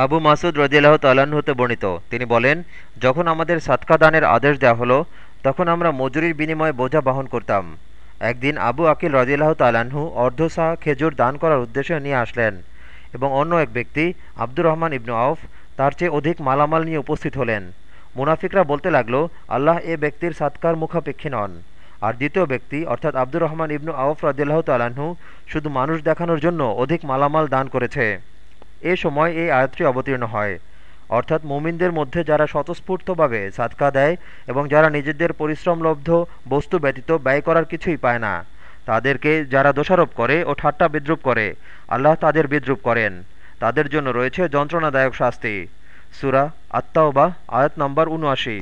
আবু মাসুদ রদিল্লাহ তাল্লাহ্ন হতে বর্ণিত। তিনি বলেন, যখন আমাদের সাতকা দানের আদেশ দেওয়া হলো, তখন আমরা মজুরির বিনিময়ে বোঝা বহন করতাম। একদিন আবু আকিল রদিল্লাহ তাল্লাহ্ন অর্ধসা খেজুর দান করার উদ্দেশ্যে নিয়ে আসলেন এবং অন্য এক ব্যক্তি, আব্দুর রহমান ইবনু আউফ, তার চেয়ে অধিক মালামাল নিয়ে উপস্থিত হলেন। মুনাফিকরা বলতে লাগল, আল্লাহ এ ব্যক্তির সাতকার মুখাপেক্ষী নন। আর দ্বিতীয় ব্যক্তি, অর্থাৎ আব্দুর রহমান ইবনু আউফ তাল্লাহ্ন শুধু মানুষ দেখানোর জন্য অধিক মালামাল দান করেছে। এ সময় এই আয়াতটি অবতীর্ণ হয়। অর্থাৎ মুমিনদের মধ্যে যারা স্বতঃস্ফূর্তভাবে সাদকা দেয় এবং যারা নিজেদের পরিশ্রমলব্ধ বস্তু ব্যতীত ব্যয় করার কিছুই পায় না, তাদেরকে যারা দোষারোপ করে ও ঠাট্টা বিদ্রুপ করে, আল্লাহ তাদের বিদ্রুপ করেন। তাদের জন্য রয়েছে যন্ত্রণাদায়ক শাস্তি। সুরা আত্মাওবা আয়াত নম্বর উনআশি।